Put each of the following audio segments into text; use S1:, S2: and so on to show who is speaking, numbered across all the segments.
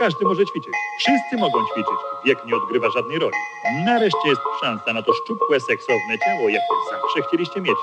S1: każdy może ćwiczyć. Wszyscy mogą ćwiczyć. Wiek nie odgrywa żadnej roli. Nareszcie jest szansa na to szczupłe, seksowne ciało, jakie zawsze chcieliście mieć.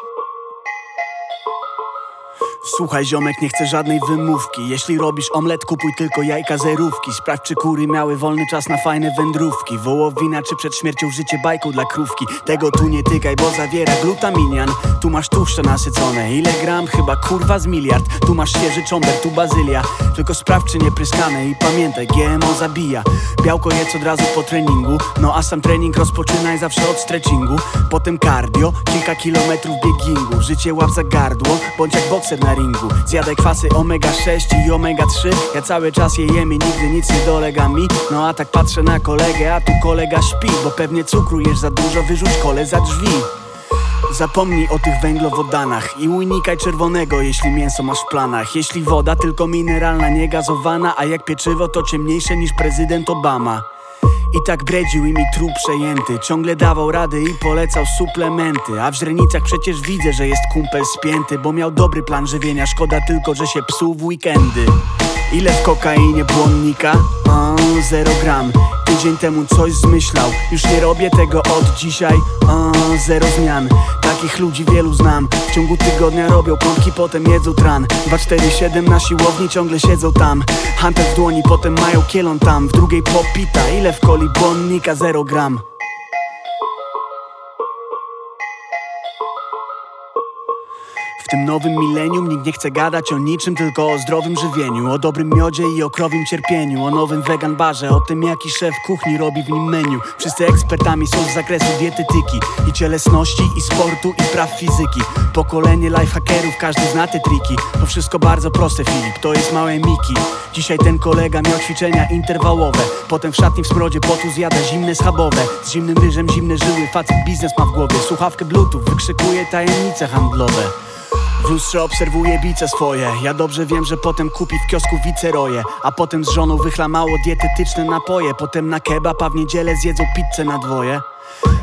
S2: Słuchaj ziomek, nie chcę żadnej wymówki. Jeśli robisz omlet, kupuj tylko jajka zerówki. Sprawdź czy kury miały wolny czas na fajne wędrówki. Wołowina czy przed śmiercią życie bajką dla krówki. Tego tu nie tykaj, bo zawiera glutaminian. Tu masz tłuszcze nasycone, ile gram? Chyba kurwa z miliard. Tu masz świeży cząber, tu bazylia. Tylko sprawdź czy nie pryskane i pamiętaj, GMO zabija. Białko jedz od razu po treningu. No a sam trening rozpoczynaj zawsze od stretchingu. Potem cardio, kilka kilometrów biegingu. Życie łap za gardło, bądź jak bokser na ringu Zjadaj kwasy omega 6 i omega 3 Ja cały czas je jem i nigdy nic nie dolega mi No a tak patrzę na kolegę, a tu kolega śpi Bo pewnie cukru jesz za dużo, wyrzuć kole za drzwi Zapomnij o tych węglowodanach i unikaj czerwonego, jeśli mięso masz w planach. Jeśli woda tylko mineralna, nie gazowana, a jak pieczywo to ciemniejsze niż prezydent Obama. I tak bredził i mi trup przejęty. Ciągle dawał rady i polecał suplementy. A w źrenicach przecież widzę, że jest kumpel spięty Bo miał dobry plan żywienia, szkoda tylko, że się psuł w weekendy Ile w kokainie błonnika? O, zero gram. Tydzień temu coś zmyślał. Już nie robię tego od dzisiaj. O, zero zmian. Takich ludzi wielu znam. W ciągu tygodnia robią pompki, potem jedzą tran. 247 na siłowni ciągle siedzą tam. Hunter w dłoni, potem mają kielon tam. W drugiej popita, ile w coli błonnika? Zero gram W tym nowym milenium nikt nie chce gadać o niczym, tylko o zdrowym żywieniu O dobrym miodzie i o krowim cierpieniu O nowym vegan barze, o tym jaki szef kuchni robi w nim menu. Wszyscy ekspertami są z zakresu dietetyki I cielesności, i sportu, i praw fizyki. Pokolenie lifehackerów, każdy zna te triki. To wszystko bardzo proste Filip, to jest małe Miki. Dzisiaj ten kolega miał ćwiczenia interwałowe Potem w szatni w smrodzie potu zjada zimne schabowe. Z zimnym ryżem zimne żyły, facet biznes ma w głowie Słuchawkę bluetooth, wykrzykuje tajemnice handlowe w lustrze obserwuję bice swoje. Ja dobrze wiem, że potem kupi w kiosku wiceroje A potem z żoną wychla mało dietetyczne napoje. Potem na kebab, a w niedzielę zjedzą pizzę na dwoje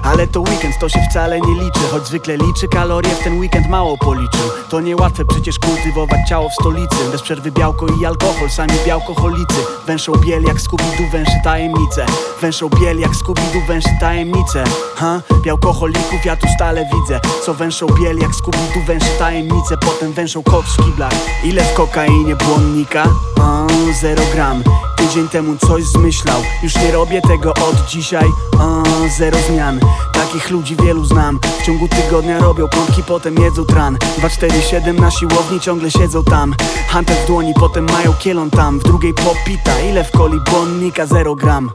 S2: ale to weekend, to się wcale nie liczy Choć zwykle liczy kalorie, w ten weekend mało policzył. To niełatwe przecież kultywować ciało w stolicy. Bez przerwy białko i alkohol, sami białkoholicy. Węszą biel jak Scooby-Doo węszy tajemnice. Węszą biel jak Scooby-Doo węszy tajemnice. Ha? Białkoholików ja tu stale widzę. Co węszą biel jak Scooby-Doo węszy tajemnice. Potem węszą kot w Ile w kokainie błonnika? O, zero gram Tydzień temu coś zmyślał. Już nie robię tego od dzisiaj. O, Zero zmian. Takich ludzi wielu znam. W ciągu tygodnia robią pompki, potem jedzą tran. 247 na siłowni ciągle siedzą tam. Hunter w dłoni, potem mają kielon tam. W drugiej popita, ile w coli błonnika? Zero gram.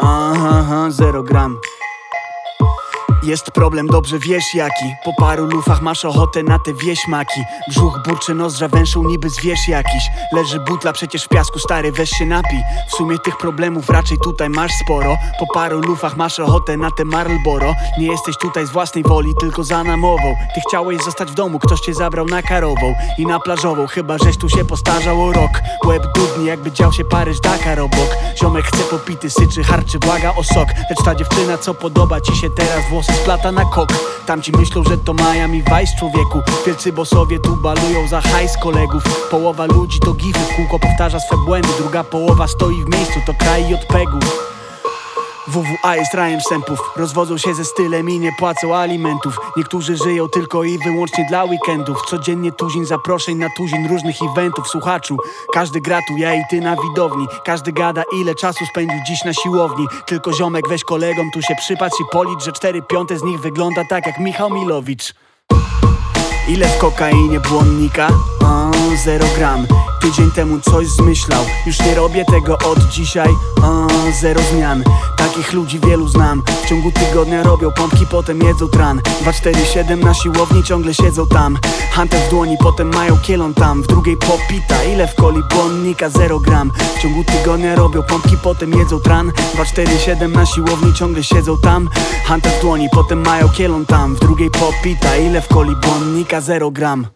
S2: Aha, zero gram jest problem, dobrze wiesz jaki. Po paru lufach masz ochotę na te wieśmaki. Brzuch burczy, nozdrza węszą niby zwierz jakiś. Leży butla przecież w piasku, stary weź się napij. W sumie tych problemów raczej tutaj masz sporo. Po paru lufach masz ochotę na te Marlboro. Nie jesteś tutaj z własnej woli, tylko za namową. Ty chciałeś zostać w domu, ktoś cię zabrał na karową I na plażową, chyba żeś tu się postarzał o rok. Łeb dudni, jakby dział się Paryż Dakar obok. Ziomek chce popity, syczy, harczy, błaga o sok. Lecz ta dziewczyna, co podoba ci się teraz, włosy splata na kok. Tamci myślą, że to Miami Vice człowieku. Wielcy bossowie tu balują za hajs kolegów. Połowa ludzi to gify, kółko powtarza swe błędy. Druga połowa stoi w miejscu, to kraj JPEG-ów WWA jest rajem sępów Rozwodzą się ze stylem i nie płacą alimentów. Niektórzy żyją tylko i wyłącznie dla weekendów. Codziennie tuzin zaproszeń na tuzin różnych eventów. Słuchaczu, każdy gra tu, ja i ty na widowni. Każdy gada ile czasu spędził dziś na siłowni. Tylko ziomek weź kolegom tu się przypatrz i policz Że cztery piąte z nich wygląda tak jak Michał Milowicz. Ile w kokainie błonnika? Zero gram. Tydzień temu coś zmyślał. Już nie robię tego od dzisiaj. O, zero zmian. Takich ludzi wielu znam. W ciągu tygodnia robią pompki, potem jedzą tran. 247 na siłowni ciągle siedzą tam. Hunter w dłoni, potem mają kielon tam. W drugiej popita, ile w coli błonnika? Zero gram. W ciągu tygodnia robią pompki, potem jedzą tran. 247 na siłowni ciągle siedzą tam. Hunter w dłoni, potem mają kielon tam. W drugiej popita, ile w coli błonnika? Zero gram